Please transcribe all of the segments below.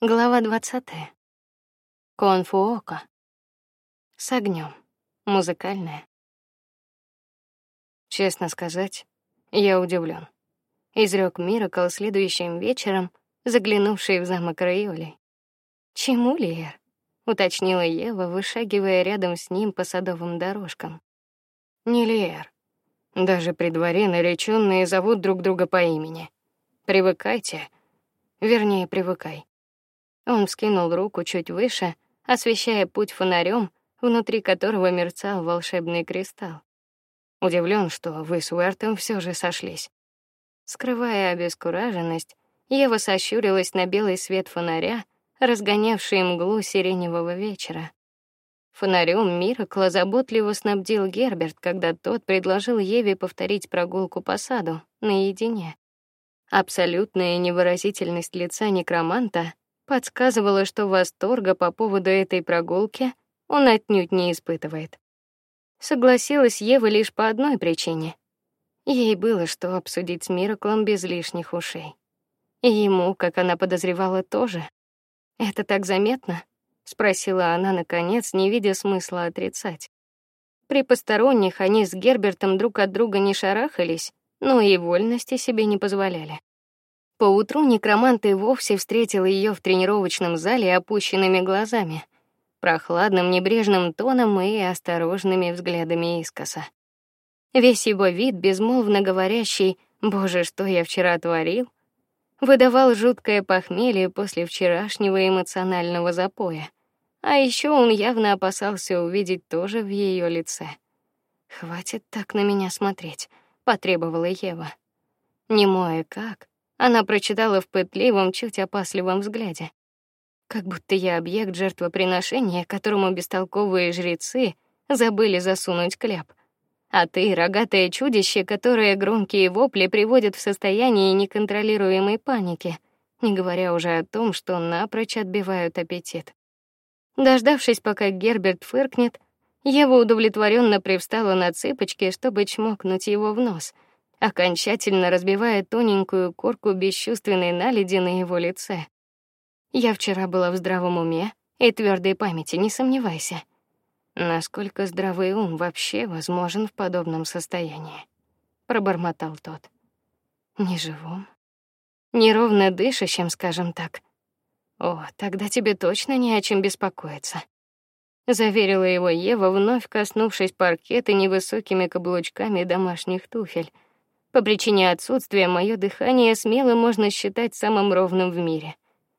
Глава 20. Конфуока. С огнем. Музыкальная. Честно сказать, я удивлен. Изрёк Миракл следующим вечером, заглянувший в замок Райоли. Чему Лиер? уточнила Ева, вышагивая рядом с ним по садовым дорожкам. Не Лиер. Даже при дворе наречённые зовут друг друга по имени. Привыкайте. Вернее, привыкай. Он вскинул руку чуть выше, освещая путь фонарем, внутри которого мерцал волшебный кристалл. Удивлен, что вы с Уэртом все же сошлись. Скрывая обескураженность, Ева сощурилась на белый свет фонаря, разгонявший мглу сиреневого вечера. Фонарем Миракла заботливо снабдил Герберт, когда тот предложил Еве повторить прогулку по саду наедине. Абсолютная невыразительность лица некроманта подсказывало, что восторга по поводу этой прогулки он отнюдь не испытывает. Согласилась Ева лишь по одной причине. Ей было что обсудить с Мираклом без лишних ушей. И ему, как она подозревала, тоже. Это так заметно, спросила она наконец, не видя смысла отрицать. При посторонних они с Гербертом друг от друга не шарахались, но и вольности себе не позволяли. Поутру некромант и вовсе встретил ее в тренировочном зале опущенными глазами, прохладным небрежным тоном и осторожными взглядами искоса. Весь его вид, безмолвно говорящий: "Боже, что я вчера творил?", выдавал жуткое похмелье после вчерашнего эмоционального запоя. А еще он явно опасался увидеть тоже в ее лице. "Хватит так на меня смотреть", потребовала Ева. Немое как она прочитала в пытливом, чуть опасливом взгляде. Как будто я объект жертвоприношения, которому бестолковые жрецы забыли засунуть кляп. А ты рогатое чудище, которое громкие вопли приводят в состояние неконтролируемой паники, не говоря уже о том, что напрочь отбивают аппетит. Дождавшись, пока Герберт фыркнет, Ева удовлетворенно привстала на цыпочки, чтобы чмокнуть его в нос — окончательно разбивая тоненькую корку бесчувственной наледи на его лице. Я вчера была в здравом уме и твердой памяти, не сомневайся. Насколько здравый ум вообще возможен в подобном состоянии? пробормотал тот. Неживом, неровно дышащим, скажем так. О, тогда тебе точно не о чем беспокоиться, заверила его Ева, вновь коснувшись паркета невысокими каблучками домашних туфель. По причине отсутствия мое дыхание смело можно считать самым ровным в мире.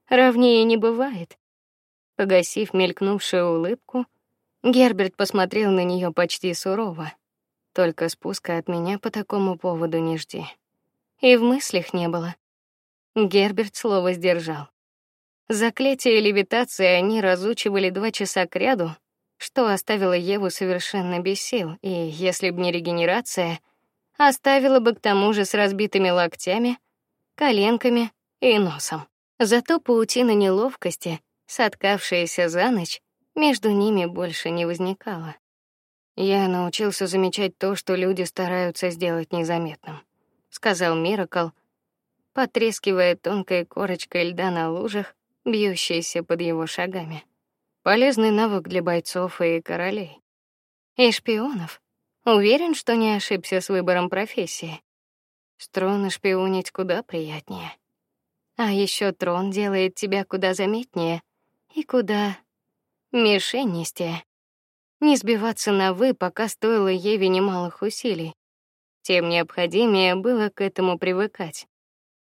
Ровнее не бывает. Погасив мелькнувшую улыбку, Герберт посмотрел на нее почти сурово. Только спуска от меня по такому поводу не жди. И в мыслях не было. Герберт слово сдержал. Заклятие левитации они разучивали два часа кряду, что оставило Еву совершенно без сил, и если б не регенерация, оставила бы к тому же с разбитыми локтями, коленками и носом. Зато паутина неловкости, соткавшаяся за ночь, между ними больше не возникала. Я научился замечать то, что люди стараются сделать незаметным, сказал Миракл, потрескивая тонкой корочкой льда на лужах, бьющейся под его шагами. Полезный навык для бойцов и королей. И шпионов, Уверен, что не ошибся с выбором профессии. С трона шпионить куда приятнее. А еще трон делает тебя куда заметнее и куда мишенистее. Не сбиваться на вы, пока стоило Еве немалых усилий. Тем необходимее было к этому привыкать.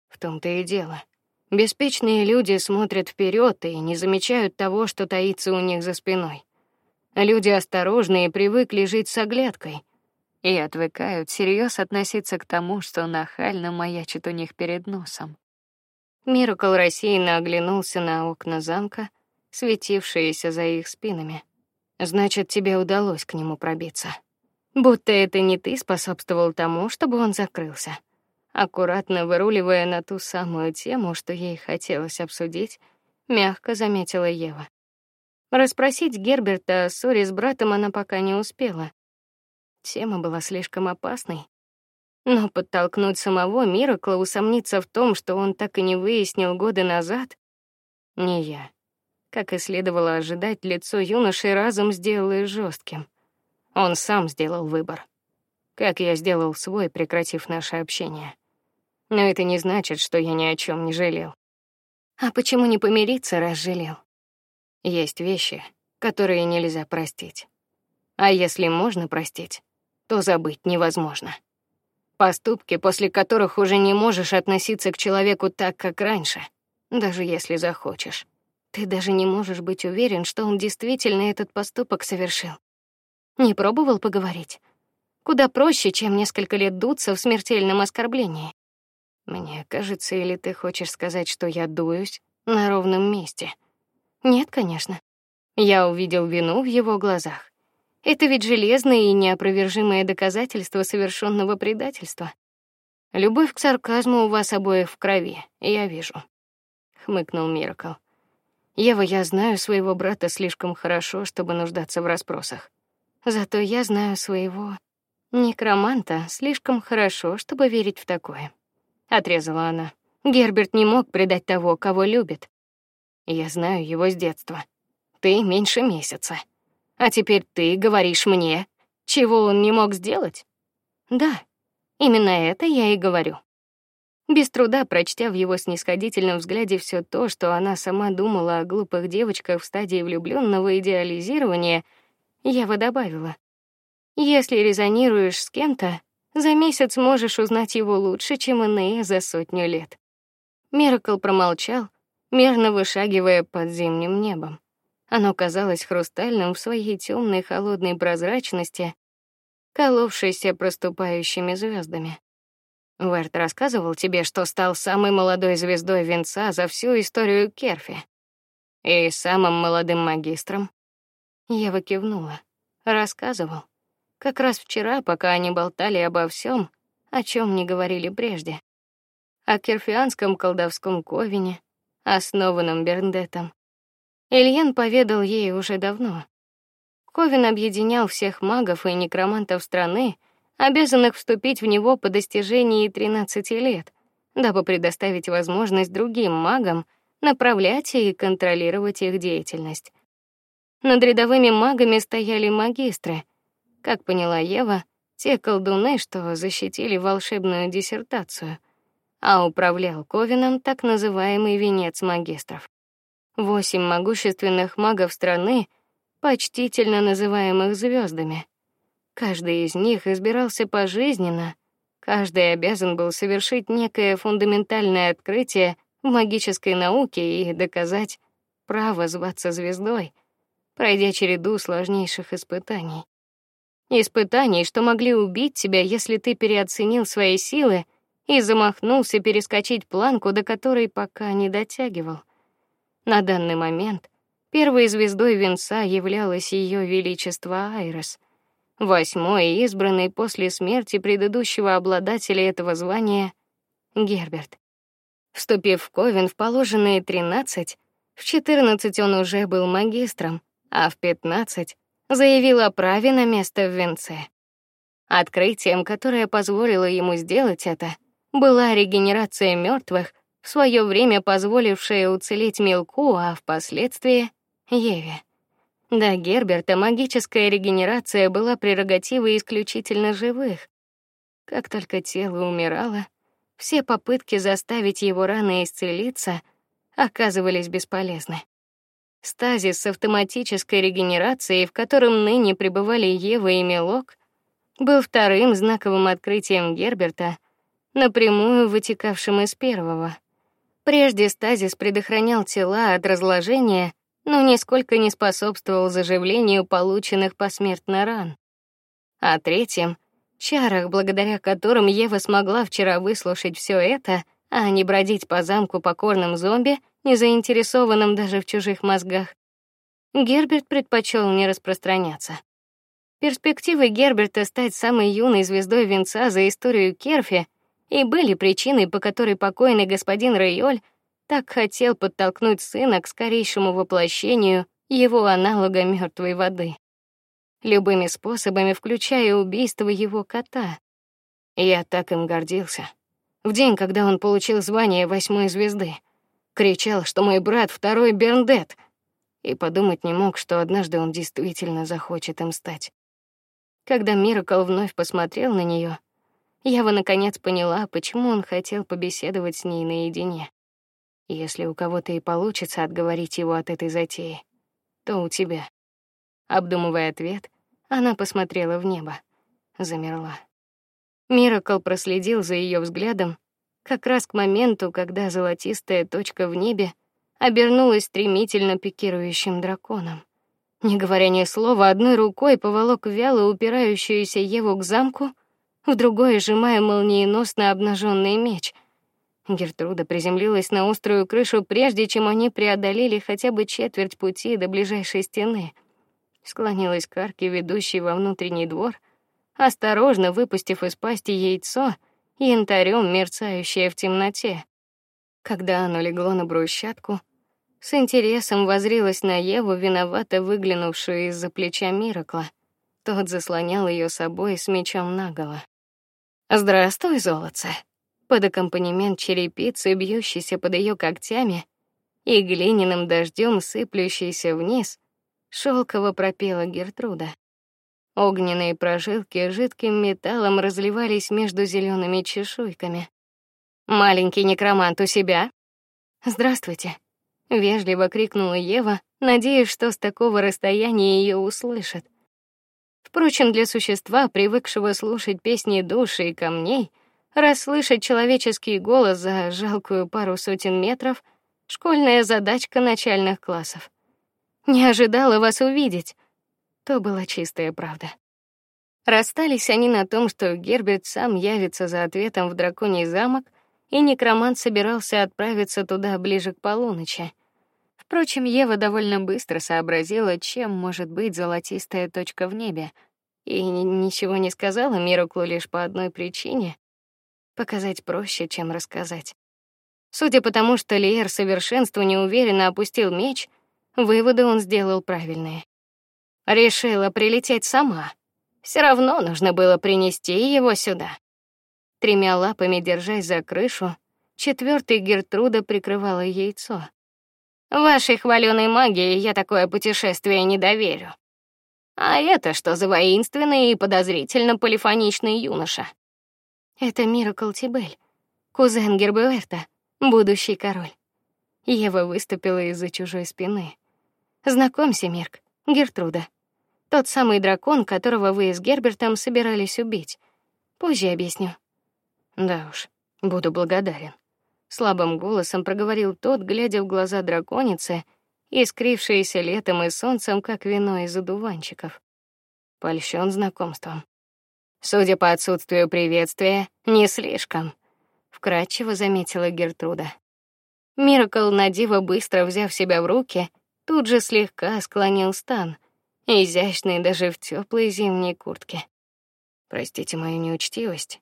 В том-то и дело. Беспечные люди смотрят вперед и не замечают того, что таится у них за спиной. Люди осторожные привыкли жить с оглядкой и отвыкают всерьез относиться к тому, что нахально маячит у них перед носом. Миракл рассеянно оглянулся на окна замка, светившиеся за их спинами. Значит, тебе удалось к нему пробиться. Будто это не ты способствовал тому, чтобы он закрылся. Аккуратно выруливая на ту самую тему, что ей хотелось обсудить, мягко заметила Ева. Расспросить Герберта о ссоре с братом она пока не успела. Тема была слишком опасной. Но подтолкнуть самого Миракла усомниться в том, что он так и не выяснил годы назад, Не я. Как и следовало ожидать, лицо юноши разом сделалось жестким. Он сам сделал выбор. Как я сделал свой, прекратив наше общение. Но это не значит, что я ни о чем не жалел. А почему не помириться, раз жалел? Есть вещи, которые нельзя простить. А если можно простить, то забыть невозможно. Поступки, после которых уже не можешь относиться к человеку так, как раньше, даже если захочешь. Ты даже не можешь быть уверен, что он действительно этот поступок совершил. Не пробовал поговорить? Куда проще, чем несколько лет дуться в смертельном оскорблении. Мне кажется, или ты хочешь сказать, что я дуюсь на ровном месте? Нет, конечно. Я увидел вину в его глазах. Это ведь железное и неопровержимое доказательство совершенного предательства. Любовь к сарказму у вас обоих в крови, я вижу, хмыкнул Миракл. Ева, я знаю своего брата слишком хорошо, чтобы нуждаться в расспросах. Зато я знаю своего некроманта слишком хорошо, чтобы верить в такое. Отрезала она. Герберт не мог предать того, кого любит. Я знаю его с детства. Ты меньше месяца. А теперь ты говоришь мне, чего он не мог сделать? Да. Именно это я и говорю. Без труда прочтя в его снисходительном взгляде все то, что она сама думала о глупых девочках в стадии влюбленного идеализирования, Ева добавила: "Если резонируешь с кем-то, за месяц можешь узнать его лучше, чем иные за сотню лет". Миракл промолчал, мерно вышагивая под зимним небом. Оно казалось хрустальным в своей темной холодной прозрачности, коловшейся проступающими звездами. Верт рассказывал тебе, что стал самой молодой звездой венца за всю историю Керфи и самым молодым магистром. Я кивнула. Рассказывал. Как раз вчера, пока они болтали обо всем, о чем не говорили прежде. О керфианском колдовском ковине, основанном Берндетом, Ильен поведал ей уже давно. Ковен объединял всех магов и некромантов страны, обязанных вступить в него по достижении 13 лет, дабы предоставить возможность другим магам направлять и контролировать их деятельность. Над рядовыми магами стояли магистры. Как поняла Ева, те колдуны, что защитили волшебную диссертацию, а управлял Ковеном так называемый венец магистров восемь могущественных магов страны, почтительно называемых звездами. Каждый из них избирался пожизненно, каждый обязан был совершить некое фундаментальное открытие в магической науке и доказать право зваться звездой, пройдя череду сложнейших испытаний. Испытаний, что могли убить тебя, если ты переоценил свои силы и замахнулся перескочить планку, до которой пока не дотягивал. На данный момент первой звездой венца являлась ее величество Айрес, восьмой избранный после смерти предыдущего обладателя этого звания Герберт. Вступив в Ковен в положенные 13, в 14 он уже был магистром, а в 15 заявил о праве на место в венце. Открытием, которое позволило ему сделать это, была регенерация мертвых в свое время позволившая уцелеть Милку, а впоследствии Еве. До Герберта магическая регенерация была прерогативой исключительно живых. Как только тело умирало, все попытки заставить его раны исцелиться оказывались бесполезны. Стазис с автоматической регенерацией, в котором ныне пребывали Ева и Милок, был вторым знаковым открытием Герберта, напрямую вытекавшим из первого. Прежде стазис предохранял тела от разложения, но нисколько не способствовал заживлению полученных посмертно ран. А третьим чарах, благодаря которым Ева смогла вчера выслушать все это, а не бродить по замку покорным зомби, не заинтересованным даже в чужих мозгах. Герберт предпочел не распространяться. Перспективы Герберта стать самой юной звездой венца за историю Керфи и были причиной, по которой покойный господин Рейоль так хотел подтолкнуть сына к скорейшему воплощению его аналога мертвой воды. Любыми способами, включая убийство его кота. Я так им гордился. В день, когда он получил звание восьмой звезды. кричал, что мой брат второй Берндет, и подумать не мог, что однажды он действительно захочет им стать. Когда Миракл вновь посмотрел на нее, Ява наконец поняла, почему он хотел побеседовать с ней наедине. Если у кого-то и получится отговорить его от этой затеи, то у тебя. Обдумывая ответ, она посмотрела в небо, замерла. Миракл проследил за ее взглядом как раз к моменту, когда золотистая точка в небе обернулась стремительно пикирующим драконом. Не говоря ни слова, одной рукой поволок вяло упирающуюся Еву к замку, в другой сжимая молниеносно обнаженный меч. Гертруда приземлилась на острую крышу, прежде чем они преодолели хотя бы четверть пути до ближайшей стены. Склонилась к арке, ведущей во внутренний двор, осторожно выпустив из пасти яйцо, янтарем мерцающее в темноте. Когда оно легло на брусчатку, с интересом возрилась на Еву, виновато выглянувшую из-за плеча Миракла. Тот заслонял ее собой с мечом наголо. "Здравствуй, золотце". Под аккомпанемент черепицы, бьющейся под ее когтями, и глиняным дождем, сыплющейся вниз, шелково пропела Гертруда. Огненные прожилки жидким металлом разливались между зелеными чешуйками. Маленький некромант у себя. Здравствуйте, вежливо крикнула Ева, надеясь, что с такого расстояния ее услышат. Впрочем, для существа, привыкшего слушать песни души и камней, расслышать человеческий голос за жалкую пару сотен метров школьная задачка начальных классов. Не ожидала вас увидеть. То была чистая правда. Расстались они на том, что Герберт сам явится за ответом в драконий замок, и некромант собирался отправиться туда ближе к полуночи. Впрочем, Ева довольно быстро сообразила, чем может быть золотистая точка в небе, и ничего не сказала Мироклу лишь по одной причине: показать проще, чем рассказать. Судя по тому, что Лиер совершенству неуверенно опустил меч, выводы он сделал правильные. Решила прилететь сама. Все равно нужно было принести его сюда. Тремя лапами держась за крышу, четвертый Гертруда прикрывала яйцо. Вашей хваленой магии я такое путешествие не доверю. А это что за воинственный и подозрительно полифоничный юноша? Это Миракл Тибель, кузен Герберта, будущий король. Ева выступила из-за чужой спины. Знакомься, Мирк, Гертруда. Тот самый дракон, которого вы с Гербертом собирались убить. Позже объясню. Да уж, буду благодарен слабым голосом проговорил тот, глядя в глаза драконицы, искрившиеся летом и солнцем, как вино из одуванчиков. Польщен знакомством. Судя по отсутствию приветствия, не слишком, вкратчиво заметила Гертруда. Миракл надиво быстро взяв себя в руки, тут же слегка склонил стан, изящный даже в теплой зимней куртке. Простите мою неучтивость,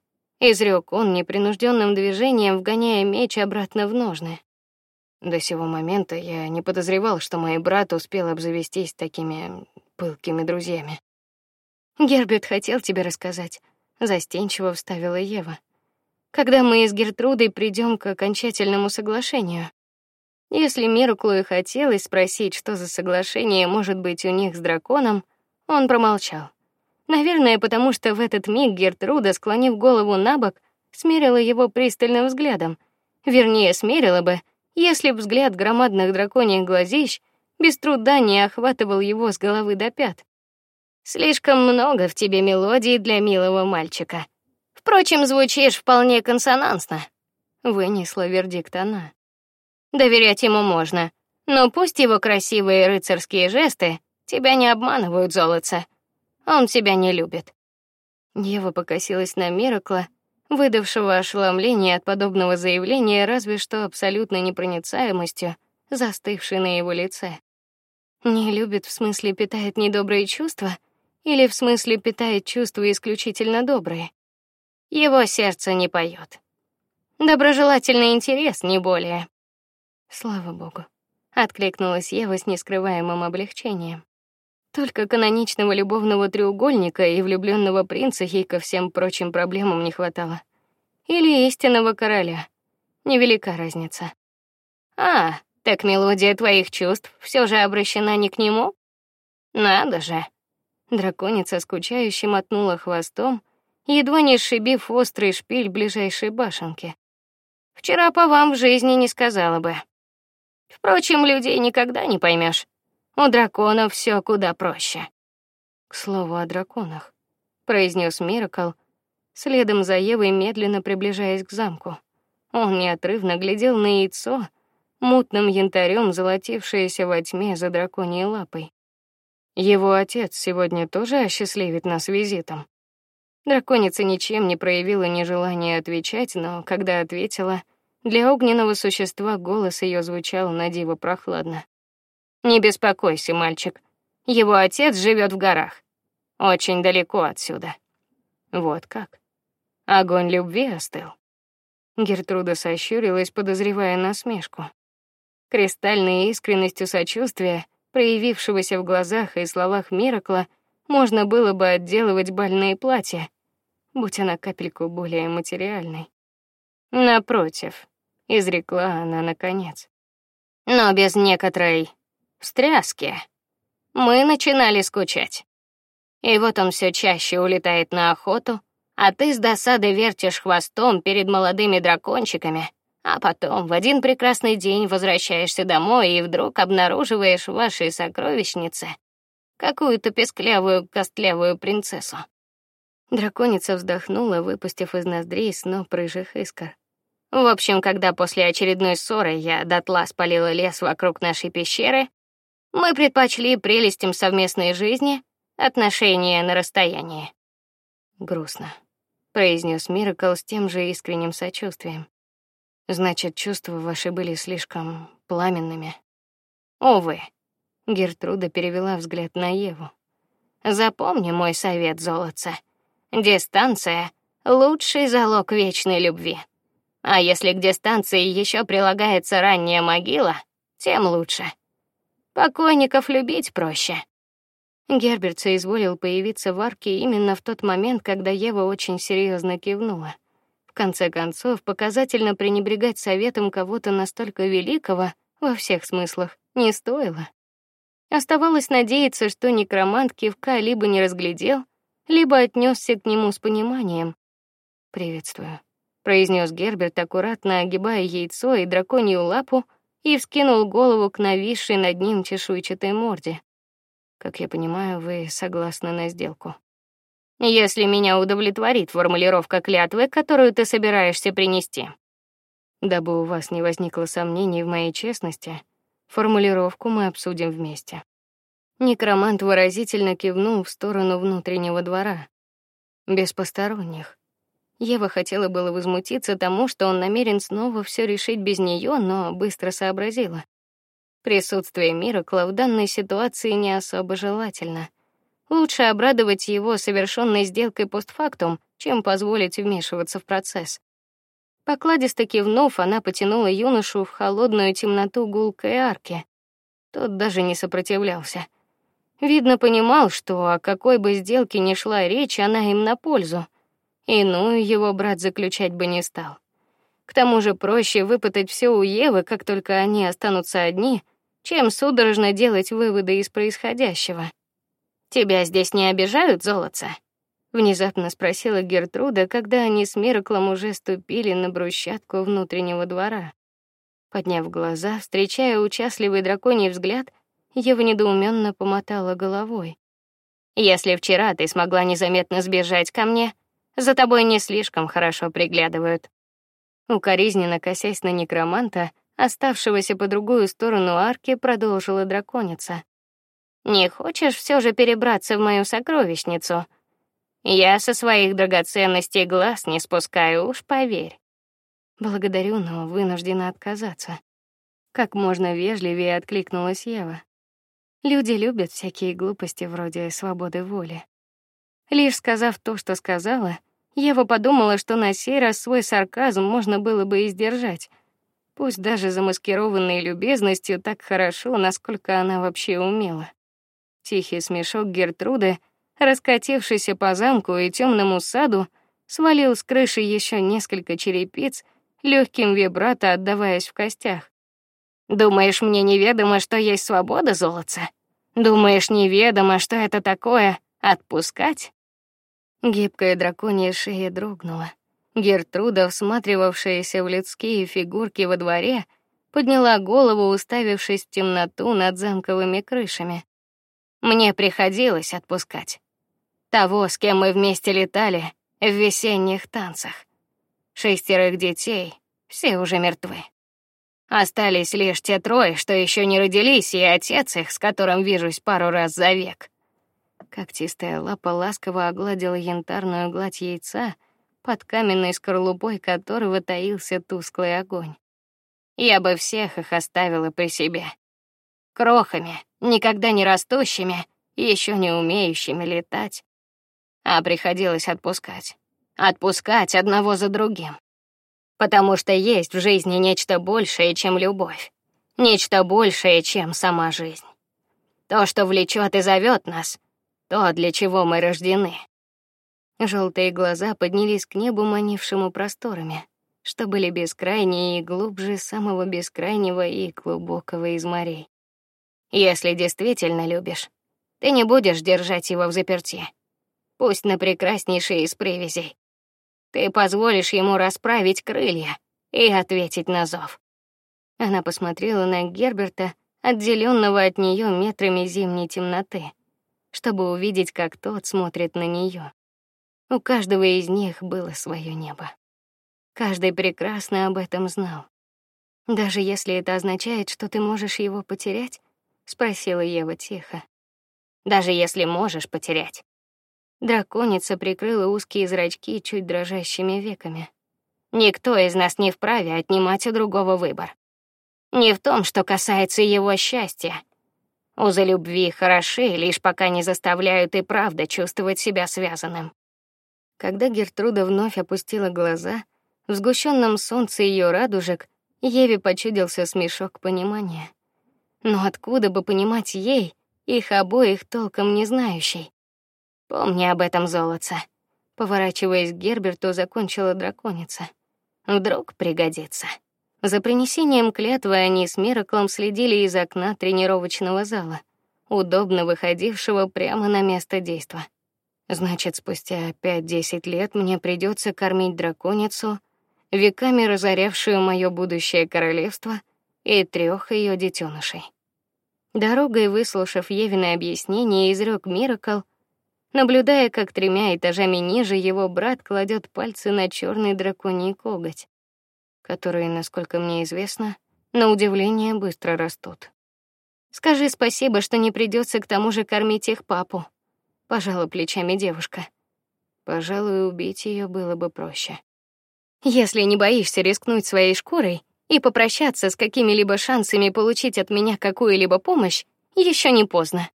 изрёк он непринужденным движением, вгоняя меч обратно в ножны. До сего момента я не подозревал, что мой брат успел обзавестись такими пылкими друзьями. Герберт хотел тебе рассказать, застенчиво вставила Ева. Когда мы с Гертрудой придем к окончательному соглашению. Если Мируклу и хотелось спросить, что за соглашение может быть у них с драконом, он промолчал. Наверное, потому что в этот миг Гертруда, склонив голову набок, смерила его пристальным взглядом. Вернее, смерила бы, если б взгляд громадных драконьих глазищ без труда не охватывал его с головы до пят. Слишком много в тебе мелодий для милого мальчика. Впрочем, звучишь вполне консонансно. Вынесла вердикт она. Доверять ему можно, но пусть его красивые рыцарские жесты тебя не обманывают, золотце. Он тебя не любит. Ева покосилась на Миракла, выдавшего ошеломление от подобного заявления разве что абсолютной непроницаемостью, застывшей на его лице. Не любит в смысле питает недобрые чувства или в смысле питает чувства исключительно добрые. Его сердце не поет. Доброжелательный интерес, не более. Слава богу, откликнулась Ева с нескрываемым облегчением. Только каноничного любовного треугольника и влюбленного принца ей ко всем прочим проблемам не хватало. Или истинного короля. Невелика разница. А, так мелодия твоих чувств все же обращена не к нему? Надо же. Драконица скучающе мотнула хвостом, едва не сшибив острый шпиль ближайшей башенки. Вчера по вам в жизни не сказала бы. Впрочем, людей никогда не поймешь. У драконов все куда проще. К слову о драконах, произнес Миракл, следом за Евой медленно приближаясь к замку. Он неотрывно глядел на яйцо, мутным янтарем золотившееся во тьме за драконьей лапой. Его отец сегодня тоже осчастливит нас визитом. Драконица ничем не проявила нежелания отвечать, но когда ответила, для огненного существа голос ее звучал на диво прохладно. Не беспокойся, мальчик. Его отец живет в горах, очень далеко отсюда. Вот как. Огонь любви остыл. Гертруда сощурилась, подозревая насмешку. Кристальной искренностью сочувствия, проявившегося в глазах и словах Миракла, можно было бы отделывать больные платья, будь она капельку более материальной. Напротив, изрекла она наконец. Но без некоторой встряски мы начинали скучать. И вот он все чаще улетает на охоту, а ты с досадой вертишь хвостом перед молодыми дракончиками, а потом в один прекрасный день возвращаешься домой и вдруг обнаруживаешь в вашей сокровищнице какую-то песклявую костлявую принцессу. Драконица вздохнула, выпустив из ноздрей сноп рыжих искр. В общем, когда после очередной ссоры я дотла спалила лес вокруг нашей пещеры, мы предпочли прелестям совместной жизни отношения на расстоянии. Грустно, произнес Миракл с тем же искренним сочувствием. Значит, чувства ваши были слишком пламенными. Увы. Гертруда перевела взгляд на Еву. Запомни мой совет, золотце. Дистанция лучший залог вечной любви. А если к дистанции еще прилагается ранняя могила, тем лучше. Покойников любить проще. Герберт соизволил появиться в арке именно в тот момент, когда Ева очень серьезно кивнула. В конце концов, показательно пренебрегать советом кого-то настолько великого во всех смыслах не стоило. Оставалось надеяться, что некромант кивка либо не разглядел, либо отнесся к нему с пониманием. "Приветствую", произнес Герберт, аккуратно огибая яйцо и драконью лапу, и вскинул голову к нависшей над ним чешуйчатой морде. Как я понимаю, вы согласны на сделку. Если меня удовлетворит формулировка клятвы, которую ты собираешься принести. Дабы у вас не возникло сомнений в моей честности, формулировку мы обсудим вместе. Некромант выразительно кивнул в сторону внутреннего двора. Без посторонних. Ева хотела было возмутиться тому, что он намерен снова все решить без нее, но быстро сообразила. Присутствие Миракла в данной ситуации не особо желательно. Лучше обрадовать его совершенной сделкой постфактум, чем позволить вмешиваться в процесс. Покладисто кивнув, она потянула юношу в холодную темноту гулкой арки. Тот даже не сопротивлялся. Видно, понимал, что о какой бы сделке ни шла речь, она им на пользу. Иную его брат заключать бы не стал. К тому же проще выпытать все у Евы, как только они останутся одни, чем судорожно делать выводы из происходящего. Тебя здесь не обижают, золотце? внезапно спросила Гертруда, когда они с Мираклом уже ступили на брусчатку внутреннего двора. Подняв глаза, встречая участливый драконий взгляд, Ева недоуменно помотала головой. Если вчера ты смогла незаметно сбежать ко мне, за тобой не слишком хорошо приглядывают. Укоризненно косясь на некроманта, оставшегося по другую сторону арки, продолжила драконица. Не хочешь все же перебраться в мою сокровищницу? Я со своих драгоценностей глаз не спускаю, уж поверь. Благодарю, но вынуждена отказаться. Как можно вежливее откликнулась Ева. Люди любят всякие глупости вроде свободы воли. Лишь сказав то, что сказала, Ева подумала, что на сей раз свой сарказм можно было бы и сдержать пусть даже замаскированной любезностью так хорошо, насколько она вообще умела. Тихий смешок Гертруды, раскатившийся по замку и темному саду, свалил с крыши еще несколько черепиц, легким вибрато отдаваясь в костях. Думаешь, мне неведомо, что есть свобода, золотца? Думаешь, неведомо, что это такое отпускать? Гибкая драконья шея дрогнула. Гертруда, всматривавшаяся в людские фигурки во дворе, подняла голову, уставившись в темноту над замковыми крышами. Мне приходилось отпускать того, с кем мы вместе летали в весенних танцах. Шестерых детей, все уже мертвы. Остались лишь те трое, что еще не родились, и отец их, с которым вижусь пару раз за век. Когтистая лапа ласково огладила янтарную гладь яйца, под каменной скорлупой которого таился тусклый огонь. Я бы всех их оставила при себе. Крохами, никогда не растущими, еще не умеющими летать, а приходилось отпускать. Отпускать одного за другим. Потому что есть в жизни нечто большее, чем любовь. Нечто большее, чем сама жизнь. То, что влечет и зовет нас, то, для чего мы рождены. Желтые глаза поднялись к небу, манившему просторами, что были бескрайнее и глубже самого бескрайнего и глубокого из морей. Если действительно любишь, ты не будешь держать его в заперти. Пусть на прекраснейшей из привязей. Ты позволишь ему расправить крылья и ответить на зов. Она посмотрела на Герберта, отделенного от нее метрами зимней темноты, чтобы увидеть, как тот смотрит на нее. У каждого из них было свое небо. Каждый прекрасно об этом знал. Даже если это означает, что ты можешь его потерять, спросила Ева тихо. Даже если можешь потерять. Драконица прикрыла узкие зрачки чуть дрожащими веками. Никто из нас не вправе отнимать у другого выбор. Не в том, что касается его счастья. Узы любви хороши, лишь пока не заставляют и правда чувствовать себя связанным. Когда Гертруда вновь опустила глаза, в сгущенном солнце ее радужек Еве почудился смешок понимания. Но откуда бы понимать ей, их обоих толком не знающей? Помни об этом, золотце. Поворачиваясь к Герберту, закончила драконица. Вдруг пригодится. За принесением клятвы они с Мираклом следили из окна тренировочного зала, удобно выходившего прямо на место действа. Значит, спустя пять-десять лет мне придется кормить драконицу, веками разорявшую мое будущее королевство, и трех ее детенышей. Дорогой выслушав Евины объяснение, изрёк Миракл, наблюдая, как тремя этажами ниже его брат кладет пальцы на черный драконий коготь, которые, насколько мне известно, на удивление быстро растут. Скажи спасибо, что не придется к тому же кормить их папу, пожала плечами девушка. Пожалуй, убить ее было бы проще. Если не боишься рискнуть своей шкурой и попрощаться с какими-либо шансами получить от меня какую-либо помощь, еще не поздно.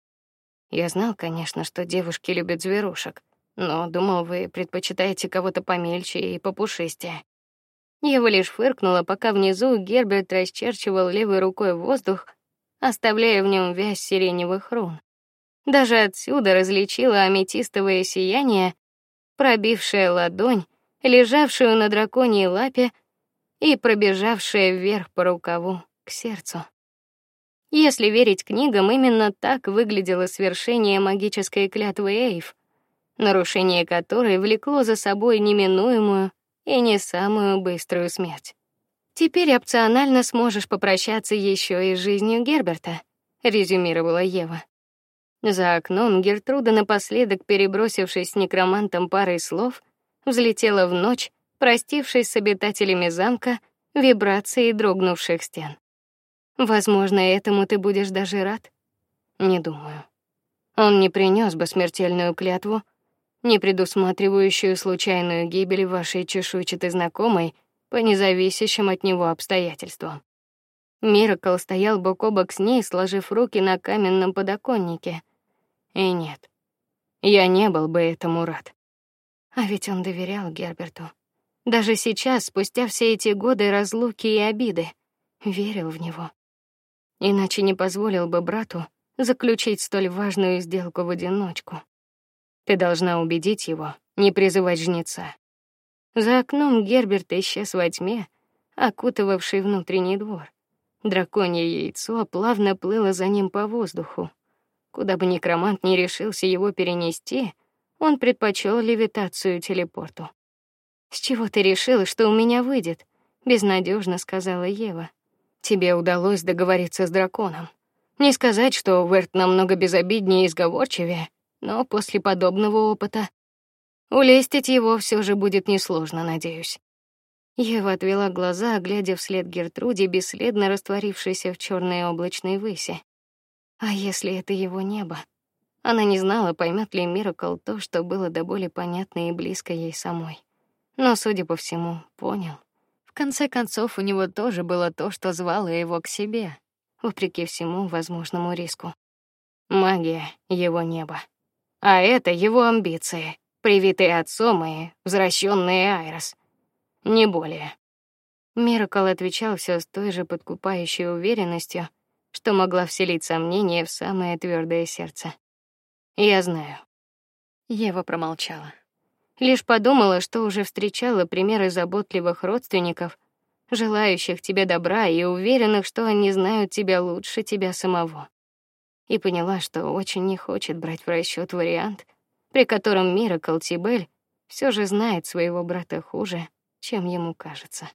Я знал, конечно, что девушки любят зверушек, но думал, вы предпочитаете кого-то помельче и попушистее. Ева лишь фыркнула, пока внизу Герберт расчерчивал левой рукой воздух, оставляя в нем вязь сиреневых рун. Даже отсюда различила аметистовое сияние, пробившее ладонь, лежавшую на драконьей лапе и пробежавшее вверх по рукаву к сердцу. Если верить книгам, именно так выглядело свершение магической клятвы Эйв, нарушение которой влекло за собой неминуемую и не самую быструю смерть. Теперь опционально сможешь попрощаться еще и с жизнью Герберта, резюмировала Ева. За окном Гертруда напоследок, перебросившись с некромантом парой слов, взлетела в ночь, простившись с обитателями замка вибрацией дрогнувших стен. Возможно, этому ты будешь даже рад. Не думаю. Он не принес бы смертельную клятву, не предусматривающую случайную гибель вашей чешуйчатой знакомой по независящим от него обстоятельствам. Миракл стоял бок о бок с ней, сложив руки на каменном подоконнике. И нет, я не был бы этому рад. А ведь он доверял Герберту. Даже сейчас, спустя все эти годы разлуки и обиды, верил в него иначе не позволил бы брату заключить столь важную сделку в одиночку. Ты должна убедить его не призывать жнеца. За окном Герберт исчез во тьме, окутывавший внутренний двор. Драконье яйцо плавно плыло за ним по воздуху. Куда бы некромант не решился его перенести, он предпочел левитацию телепорту. С чего ты решила, что у меня выйдет? безнадежно сказала Ева. Тебе удалось договориться с драконом. Не сказать, что Верт намного безобиднее и сговорчивее, но после подобного опыта улестить его все же будет несложно, надеюсь. Ева отвела глаза, глядя вслед Гертруде, бесследно растворившейся в черной облачной выси. А если это его небо? Она не знала, поймет ли Миракл то, что было до боли понятно и близко ей самой. Но, судя по всему, понял. В конце концов, у него тоже было то, что звало его к себе, вопреки всему возможному риску. Магия его неба. А это его амбиции, привитые отцом и возвращенные Айрос не более. Миракл отвечал все с той же подкупающей уверенностью, что могла вселить сомнение в самое твердое сердце. Я знаю. Ева промолчала. Лишь подумала, что уже встречала примеры заботливых родственников, желающих тебе добра и уверенных, что они знают тебя лучше тебя самого. И поняла, что очень не хочет брать в расчет вариант, при котором Миракл Тибель все же знает своего брата хуже, чем ему кажется.